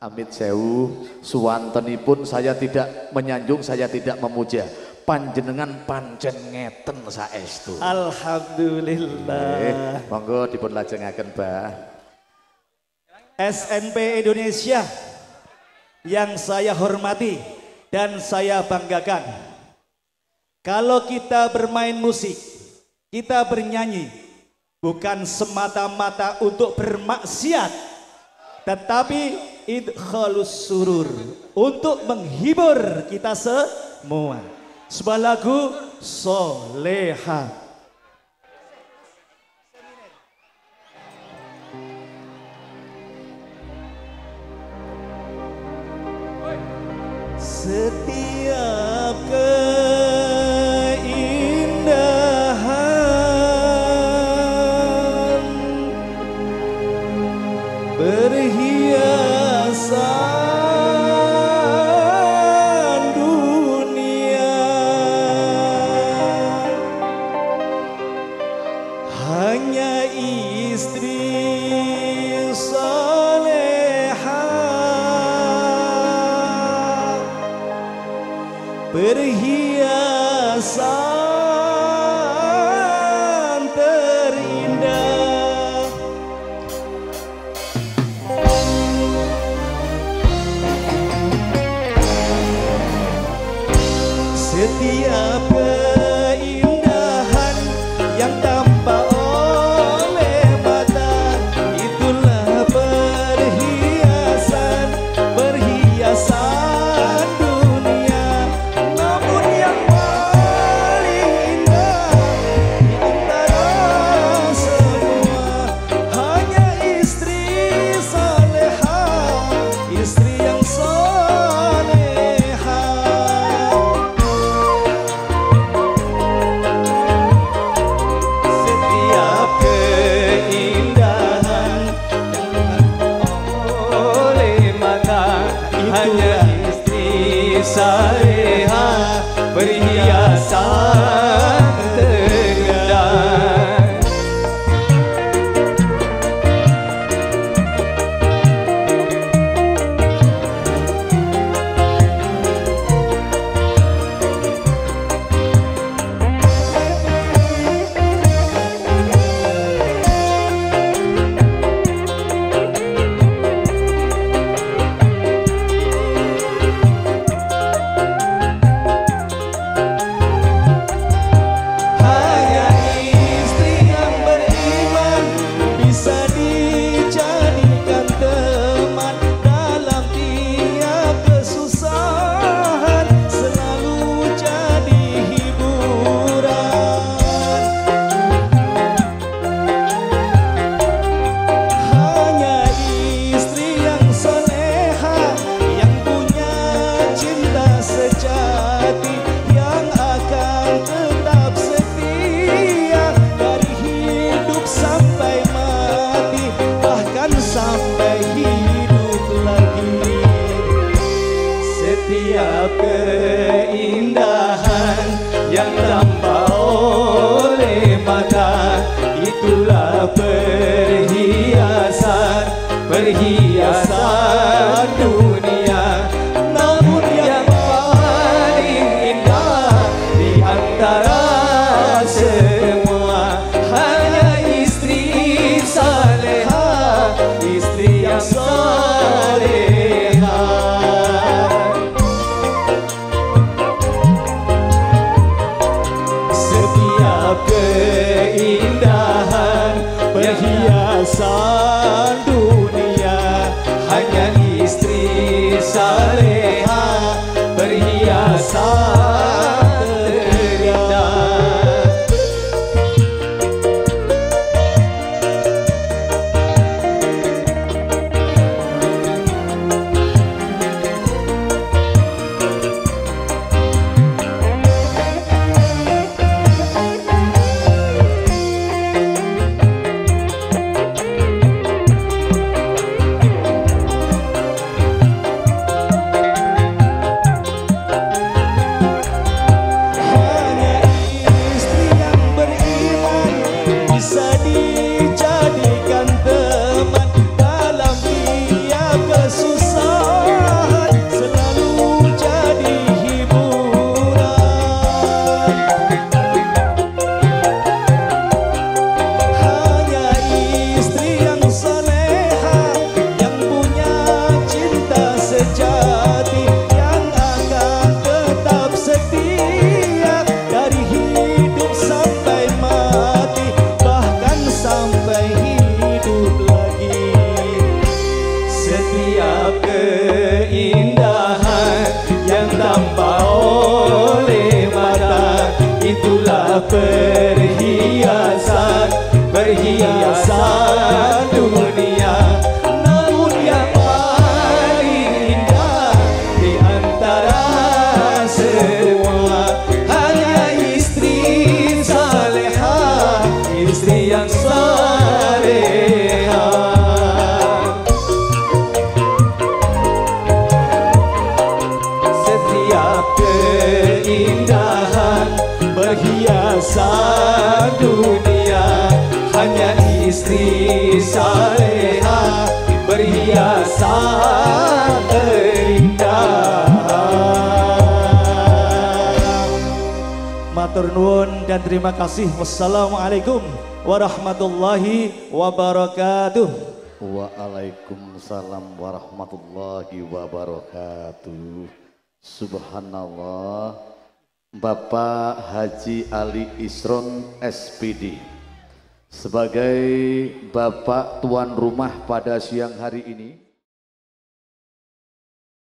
Amit Sewu, pun saya tidak menyanjung, saya tidak memuja. Panjenengan pancen ngeten saestu. Alhamdulillah. Eh, monggo dipun lajengaken, Mbah. SNP Indonesia yang saya hormati dan saya banggakan. Kalau kita bermain musik, kita bernyanyi, bukan semata-mata untuk bermaksiat, tetapi idkhalus surur untuk menghibur kita semua. Sebuah lagu soleha. Setiap perhiasan terindah. Setiap बरिया सा। yang lampau mata, itulah perhiasan perhiasan Nuwun dan terima kasih Wassalamualaikum warahmatullahi wabarakatuh Waalaikumsalam warahmatullahi wabarakatuh. Subhanallah. Bapak Haji Ali Isron SPD sebagai Bapak tuan rumah pada siang hari ini